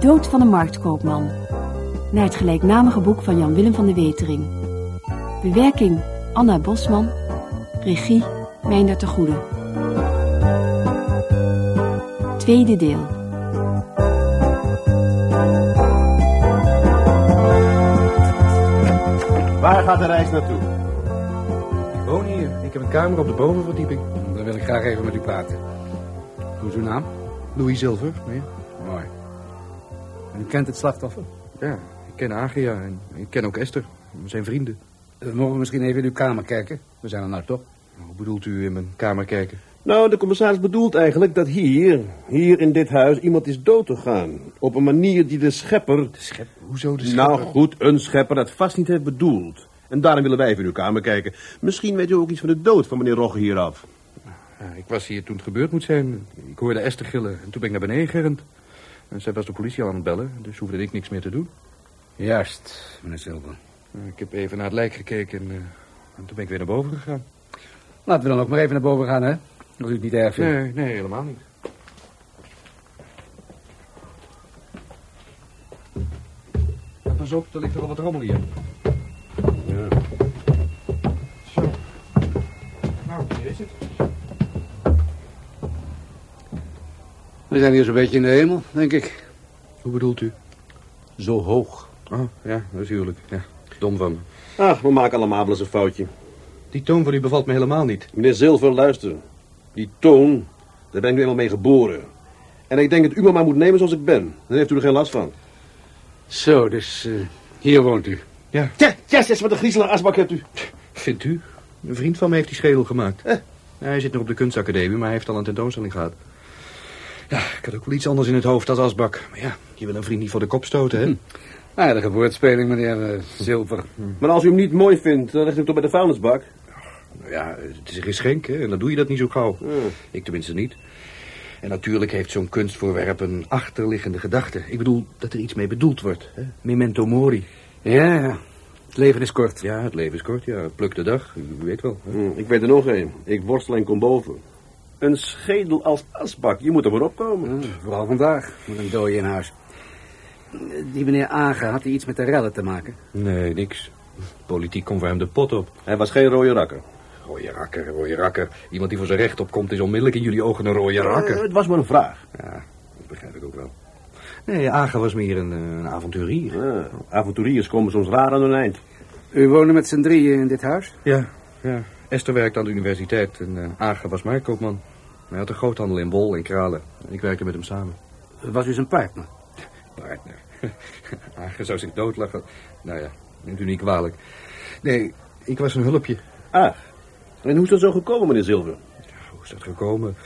dood van een marktkoopman. Naar het gelijknamige boek van Jan Willem van de Wetering. Bewerking Anna Bosman. Regie Meindert de Goede. Tweede deel. Waar gaat de reis naartoe? Ik woon hier. Ik heb een kamer op de bovenverdieping. Dan wil ik graag even met u praten. Hoe is uw naam? Louis Zilver, nee? Mooi. En u kent het slachtoffer? Ja, ik ken Agia en ik ken ook Esther. We zijn vrienden. We mogen misschien even in uw kamer kijken. We zijn er nou toch? Hoe bedoelt u in mijn kamer kijken? Nou, de commissaris bedoelt eigenlijk dat hier, hier in dit huis, iemand is dood gegaan. Op een manier die de schepper... De schep? Hoezo de schepper? Nou goed, een schepper dat vast niet heeft bedoeld. En daarom willen wij even in uw kamer kijken. Misschien weet u ook iets van de dood van meneer Rogge hieraf. Ja, ik was hier toen het gebeurd moet zijn. Ik hoorde Esther gillen en toen ben ik naar beneden gerend. En zij was de politie al aan het bellen, dus hoefde ik niks meer te doen. Juist, meneer Silver. Ik heb even naar het lijk gekeken en, uh, en toen ben ik weer naar boven gegaan. Laten we dan ook maar even naar boven gaan, hè? Als u het niet erg vindt. Nee, nee, helemaal niet. Ja, pas op, er ligt er al wat rommel hier. Ja. Zo. Nou, hier is het. We zijn hier zo'n beetje in de hemel, denk ik. Hoe bedoelt u? Zo hoog. Oh, ja, natuurlijk. Ja, dom van me. Ach, we maken allemaal wel eens een foutje. Die toon van u bevalt me helemaal niet. Meneer Zilver, luister. Die toon, daar ben ik nu eenmaal mee geboren. En ik denk dat u me maar moet nemen zoals ik ben. Dan heeft u er geen last van. Zo, dus uh, hier woont u. Ja. Ja, yes, yes, wat een griezelig asbak hebt u. Vindt u? Een vriend van me heeft die schedel gemaakt. Eh. Hij zit nog op de kunstacademie, maar hij heeft al een tentoonstelling gehad. Ja, ik had ook wel iets anders in het hoofd als asbak. Maar ja, je wil een vriend niet voor de kop stoten, hè? Hm. Aardige woordspeling, meneer uh, Zilver. Hm. Maar als u hem niet mooi vindt, dan legt u hem toch bij de vuilnisbak? Nou ja, het is een geschenk, hè? En dan doe je dat niet zo gauw. Hm. Ik tenminste niet. En natuurlijk heeft zo'n kunstvoorwerp een achterliggende gedachte. Ik bedoel, dat er iets mee bedoeld wordt. Hè? Memento mori. Ja, ja. Het leven is kort. Ja, het leven is kort, ja. Pluk de dag, u weet wel. Hè? Hm, ik weet er nog één. Ik worstel en kom boven. Een schedel als asbak, je moet er maar opkomen. Vooral vandaag, met een dode in huis. Die meneer Aga, had hij iets met de rellen te maken? Nee, niks. Politiek komt voor hem de pot op. Hij was geen rode rakker. Rode rakker, rode rakker. Iemand die voor zijn recht opkomt is onmiddellijk in jullie ogen een rode rakker. Uh, het was maar een vraag. Ja, dat begrijp ik ook wel. Nee, Aga was meer een, een avonturier. Ja, avonturiers komen soms raar aan hun eind. U woonde met z'n drieën in dit huis? Ja, ja. Esther werkte aan de universiteit en uh, Aga was marktkoopman. Hij had een groothandel in wol en kralen. En ik werkte met hem samen. Was u zijn partner? Partner. Aga zou zich doodlachen. Nou ja, neemt u niet kwalijk. Nee, ik was een hulpje. Ah, en hoe is dat zo gekomen, meneer Zilver? Ja, hoe is dat gekomen?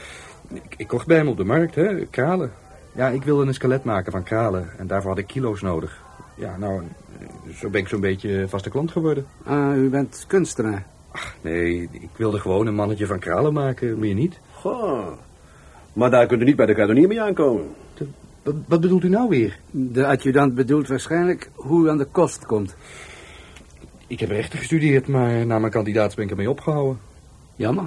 Ik, ik kocht bij hem op de markt, hè, kralen. Ja, ik wilde een skelet maken van kralen en daarvoor had ik kilo's nodig. Ja, nou, zo ben ik zo'n beetje vaste klant geworden. Ah, u bent kunstenaar? Ach, nee, ik wilde gewoon een mannetje van kralen maken, meer niet. Goh, maar daar kunt u niet bij de kruidenier mee aankomen. De, wat, bedoelt u nou weer? De adjudant bedoelt waarschijnlijk hoe u aan de kost komt. Ik heb rechten gestudeerd, maar na mijn kandidaat ben ik ermee opgehouden. Jammer.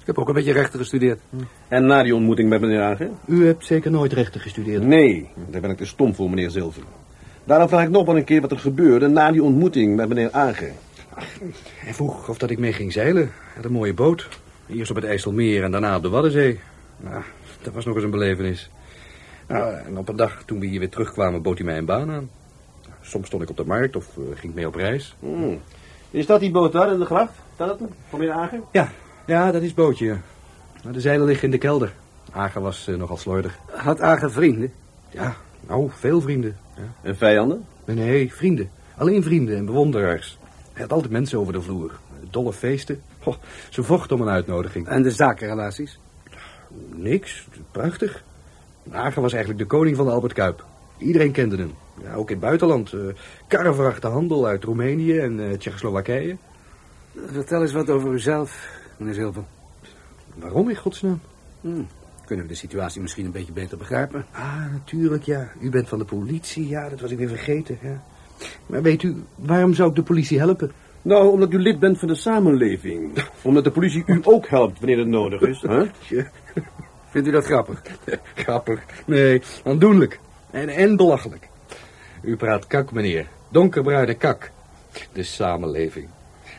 Ik heb ook een beetje rechten gestudeerd. Hm. En na die ontmoeting met meneer Agen? U hebt zeker nooit rechten gestudeerd? Nee, daar ben ik te stom voor, meneer Zilver. Daarom vraag ik nog wel een keer wat er gebeurde na die ontmoeting met meneer Agen. Hij vroeg of dat ik mee ging zeilen. Hij had een mooie boot. Eerst op het IJsselmeer en daarna op de Waddenzee. Nou, dat was nog eens een belevenis. Nou, en op een dag toen we hier weer terugkwamen, bood hij mij een baan aan. Soms stond ik op de markt of uh, ging mee op reis. Hmm. Is dat die boot daar in de gracht? Staat dat van meneer Agen? Ja, ja, dat is het bootje. De zeilen liggen in de kelder. Agen was uh, nogal slordig. Had Agen vrienden? Ja, nou, veel vrienden. Ja. En vijanden? Nee, nee, vrienden. Alleen vrienden en bewonderaars. Hij had altijd mensen over de vloer. Dolle feesten. Ze vochten om een uitnodiging. En de zakenrelaties? Niks. Prachtig. Agen was eigenlijk de koning van de Albert Kuip. Iedereen kende hem. Ja, ook in het buitenland. Uh, karrevrachte handel uit Roemenië en uh, Tsjechoslowakije. Vertel eens wat over uzelf, meneer Zilver. Waarom in godsnaam? Hmm. Kunnen we de situatie misschien een beetje beter begrijpen? Ah, natuurlijk, ja. U bent van de politie, ja, dat was ik weer vergeten. Ja. Maar weet u, waarom zou ik de politie helpen? Nou, omdat u lid bent van de samenleving. omdat de politie u ook helpt wanneer het nodig is. Hè? Vindt u dat grappig? grappig? Nee, aandoenlijk. En, en belachelijk. U praat kak, meneer. Donkerbruine kak. De samenleving.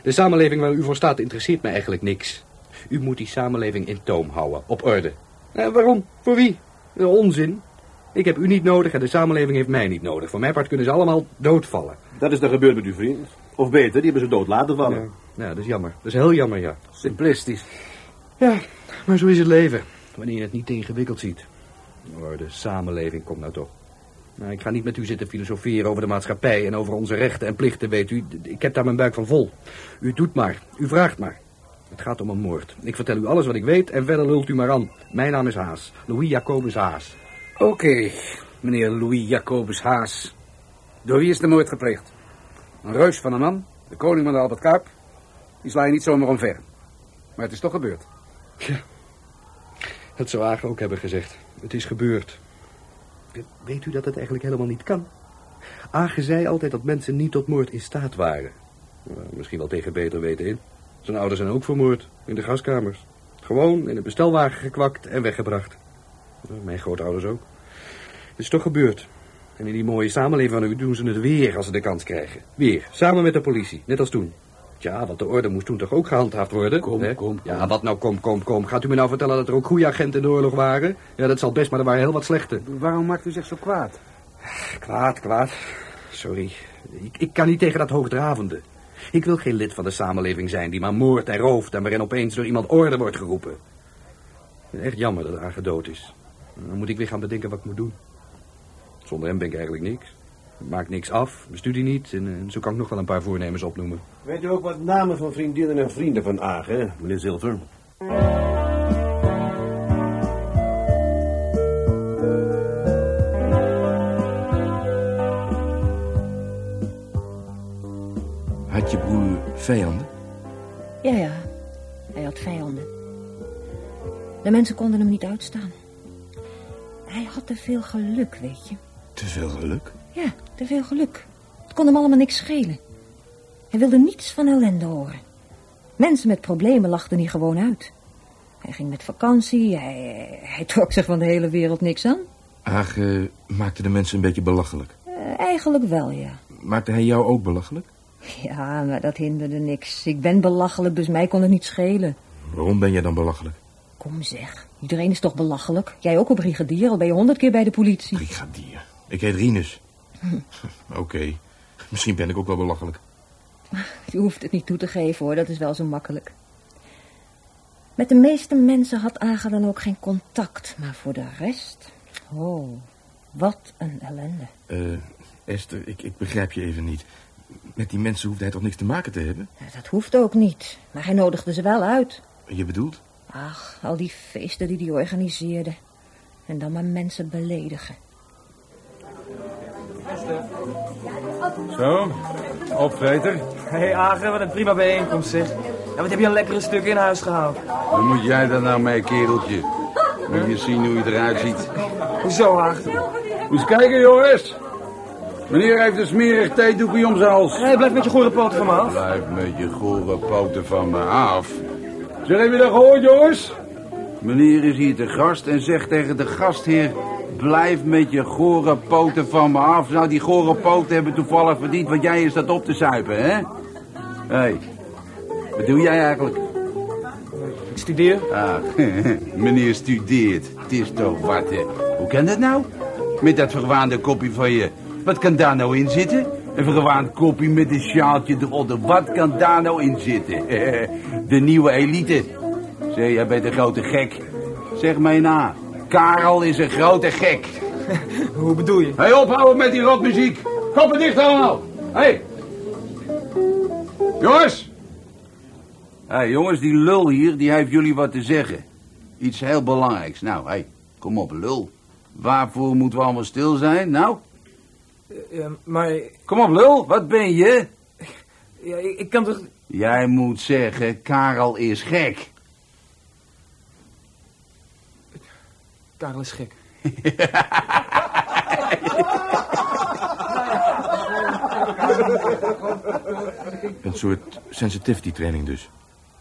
De samenleving waar u voor staat interesseert mij eigenlijk niks. U moet die samenleving in toom houden, op orde. Eh, waarom? Voor wie? Eh, onzin. Ik heb u niet nodig en de samenleving heeft mij niet nodig. Voor mijn part kunnen ze allemaal doodvallen. Dat is dan gebeurd met uw vriend. Of beter, die hebben ze dood laten vallen. Ja, ja, dat is jammer. Dat is heel jammer, ja. Simplistisch. Ja, maar zo is het leven. Wanneer je het niet te ingewikkeld ziet. Oh, de samenleving komt nou toch. Nou, ik ga niet met u zitten filosoferen over de maatschappij en over onze rechten en plichten, weet u. Ik heb daar mijn buik van vol. U doet maar. U vraagt maar. Het gaat om een moord. Ik vertel u alles wat ik weet en verder lult u maar aan. Mijn naam is Haas. Louis Jacobus Haas. Oké, meneer Louis Jacobus Haas. Door wie is de moord gepleegd? Een reus van een man, de koning van de Albert Kuip. Die sla je niet zomaar omver. Maar het is toch gebeurd. Ja, dat zou Agen ook hebben gezegd. Het is gebeurd. Weet u dat het eigenlijk helemaal niet kan? Agen zei altijd dat mensen niet tot moord in staat waren. Nou, misschien wel tegen beter weten in. Zijn ouders zijn ook vermoord, in de gaskamers. Gewoon in een bestelwagen gekwakt en weggebracht. Nou, mijn grootouders ook. Het is toch gebeurd. En in die mooie samenleving van u doen ze het weer als ze de kans krijgen. Weer, samen met de politie, net als toen. Tja, want de orde moest toen toch ook gehandhaafd worden? Kom, hè? kom, Ja, kom. wat nou kom, kom, kom. Gaat u me nou vertellen dat er ook goede agenten in de oorlog waren? Ja, dat zal best, maar er waren heel wat slechte. Waarom maakt u zich zo kwaad? Kwaad, kwaad. Sorry. Ik, ik kan niet tegen dat hoogdravende. Ik wil geen lid van de samenleving zijn die maar moordt en rooft... en waarin opeens door iemand orde wordt geroepen. Echt jammer dat Agen dood is. Dan moet ik weer gaan bedenken wat ik moet doen. Zonder hem ben ik eigenlijk niks. Ik maak niks af, mijn studie niet... En, en zo kan ik nog wel een paar voornemens opnoemen. Weet u ook wat namen van vriendinnen en vrienden van Agen, hè, meneer Zilver? Had je broer vijanden? Ja, ja. Hij had vijanden. De mensen konden hem niet uitstaan. Hij had te veel geluk, weet je. Te veel geluk. Ja, te veel geluk. Het kon hem allemaal niks schelen. Hij wilde niets van ellende horen. Mensen met problemen lachten hij gewoon uit. Hij ging met vakantie, hij, hij trok zich van de hele wereld niks aan. Age maakte de mensen een beetje belachelijk. Eh, eigenlijk wel, ja. Maakte hij jou ook belachelijk? Ja, maar dat hinderde niks. Ik ben belachelijk, dus mij kon het niet schelen. Waarom ben jij dan belachelijk? Kom zeg, iedereen is toch belachelijk? Jij ook op brigadier, al ben je honderd keer bij de politie. Brigadier. Ik heet Rinus. Oké. Misschien ben ik ook wel belachelijk. Je hoeft het niet toe te geven hoor, dat is wel zo makkelijk. Met de meeste mensen had Aga dan ook geen contact, maar voor de rest... Oh, wat een ellende. Eh, Esther, ik, ik begrijp je even niet. Met die mensen hoefde hij toch niks te maken te hebben? Ja, Dat hoeft ook niet, maar hij nodigde ze wel uit. Je bedoelt? Ach, al die feesten die hij organiseerde. En dan maar mensen beledigen. Zo, opvreter. Hé hey, Agen, wat een prima bijeenkomst zeg. Ja, wat heb je een lekkere stuk in huis gehaald? Wat moet jij daar nou mee, kereltje? Moet je zien hoe je eruit ziet. Hoezo Agen? Moet eens kijken, jongens. Meneer heeft een smerig theedoekje om zijn hals. Hé, blijf met je gore poten van me af. Blijf met je gore poten van me af. Zeg, heb je dat gehoord, jongens? Meneer is hier te gast en zegt tegen de gastheer... Blijf met je gore poten van me af. Nou, die gore poten hebben toevallig verdiend... wat jij is dat op te zuipen, hè? Hé, hey, wat doe jij eigenlijk? Ik studeer. Ah, meneer studeert. Het is toch wat, hè? Hoe kan dat nou? Met dat verwaande kopje van je. Wat kan daar nou in zitten? Een verwaand kopje met een sjaaltje eronder. Wat kan daar nou in zitten? De nieuwe elite. Zeg, jij bent een grote gek. Zeg mij na. Karel is een grote gek. Hoe bedoel je? Hé, hey, ophouden met die rotmuziek. Koppen dicht allemaal. Hé. Hey. Jongens. Hé, hey, jongens, die lul hier, die heeft jullie wat te zeggen. Iets heel belangrijks. Nou, hé, hey, kom op, lul. Waarvoor moeten we allemaal stil zijn? Nou, Ja, maar kom op, lul. Wat ben je? ja, ik, ik kan toch... Jij moet zeggen, Karel is gek. Karel is gek. Een soort sensitivity training dus.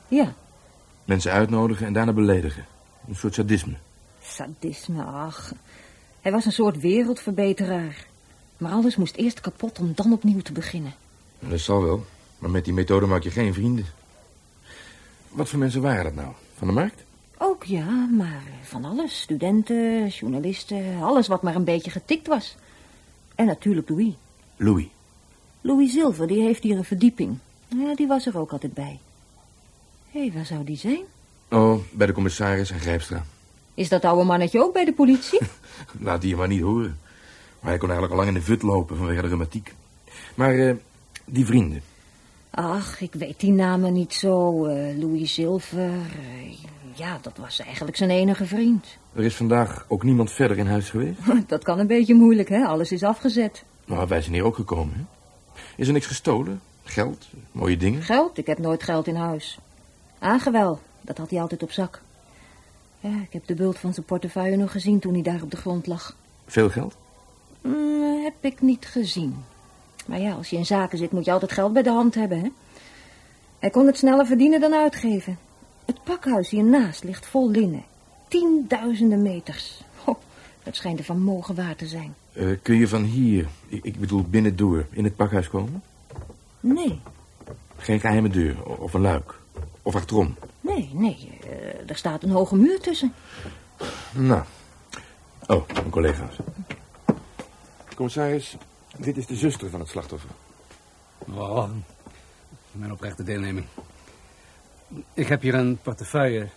Ja, Mensen uitnodigen en daarna beledigen. Een soort sadisme. sadisme, ach. Hij was een soort wereldverbeteraar. Maar alles moest eerst kapot om dan opnieuw te beginnen. Dat zal wel. Maar met die methode maak je geen vrienden. Wat voor mensen waren dat nou? Van de markt? Ook ja, maar van alles. Studenten, journalisten, alles wat maar een beetje getikt was. En natuurlijk Louis. Louis. Louis Zilver, die heeft hier een verdieping. Ja, die was er ook altijd bij. Hé, hey, waar zou die zijn? Oh, bij de commissaris en Grijpstra. Is dat oude mannetje ook bij de politie? Laat die je maar niet horen. Maar hij kon eigenlijk al lang in de vut lopen vanwege de rheumatiek. Maar uh, die vrienden. Ach, ik weet die namen niet zo. Uh, Louis Zilver. Uh, ja, dat was eigenlijk zijn enige vriend. Er is vandaag ook niemand verder in huis geweest? dat kan een beetje moeilijk, hè? Alles is afgezet. Nou, wij zijn hier ook gekomen, hè? Is er niks gestolen? Geld? Mooie dingen? Geld? Ik heb nooit geld in huis. Aangewel, dat had hij altijd op zak. Ja, ik heb de bult van zijn portefeuille nog gezien toen hij daar op de grond lag. Veel geld? Mm, heb ik niet gezien. Maar ja, als je in zaken zit, moet je altijd geld bij de hand hebben, hè? Hij kon het sneller verdienen dan uitgeven. Het pakhuis hiernaast ligt vol linnen. Tienduizenden meters. Oh, dat schijnt een vermogen waar te zijn. Uh, kun je van hier, ik, ik bedoel binnendoor, in het pakhuis komen? Nee. Geen geheime deur of een luik? Of achterom? Nee, nee. Uh, er staat een hoge muur tussen. Nou. Oh, een collega's. Commissaris, dit is de zuster van het slachtoffer. Oh, mijn oprechte deelneming. Ik heb hier een portefeuille.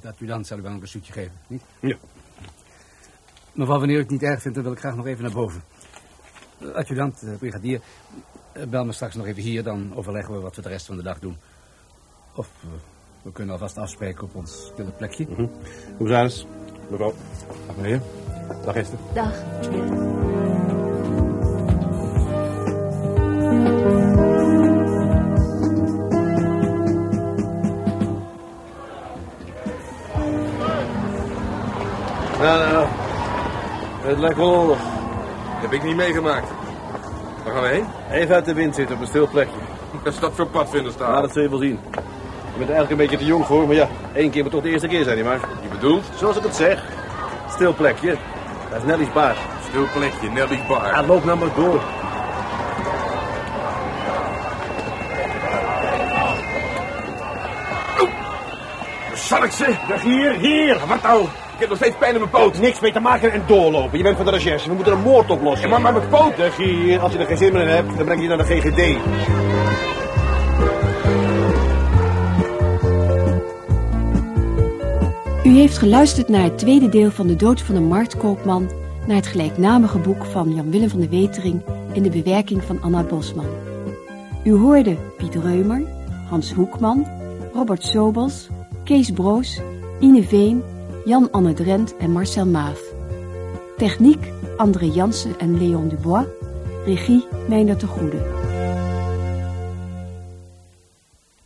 De adjudant zal u wel een bezoekje geven, niet? Ja. Mevrouw, wanneer u het niet erg vindt, dan wil ik graag nog even naar boven. Adjudant, brigadier, bel me straks nog even hier, dan overleggen we wat we de rest van de dag doen. Of uh, we kunnen alvast afspreken op ons stille plekje. Mm -hmm. Commissaris, mevrouw. Dag meneer. Dag Esther. Dag. Nou, nou. Het lijkt wel oorlog. heb ik niet meegemaakt. Waar gaan we heen? Even uit de wind zitten op een stil plekje. Wat is dat voor padvinders daar? Nou, dat zul je wel zien. Je bent er eigenlijk een beetje te jong voor, maar ja, één keer moet toch de eerste keer zijn, nietwaar? Je bedoelt? Zoals ik het zeg. Stil plekje. Dat is Nelly's baar. Stil plekje, Nelly's bar. Ja, loop nou maar door. Zal ik ze? Hier, hier. Wat nou? Ik heb nog steeds pijn in mijn poot. Niks mee te maken en doorlopen. Je bent van de recherche. We moeten een moord oplossen. Ja, maar, maar mijn poot. Hier. Als je er geen zin meer in hebt, dan breng je naar de GGD. U heeft geluisterd naar het tweede deel van De Dood van de Marktkoopman... naar het gelijknamige boek van Jan-Willem van de Wetering... in de bewerking van Anna Bosman. U hoorde Piet Reumer, Hans Hoekman, Robert Sobels, Kees Broos, Ine Veen... Jan-Anne Drent en Marcel Maaf. Techniek André Jansen en Leon Dubois. Regie Meijner de Goede.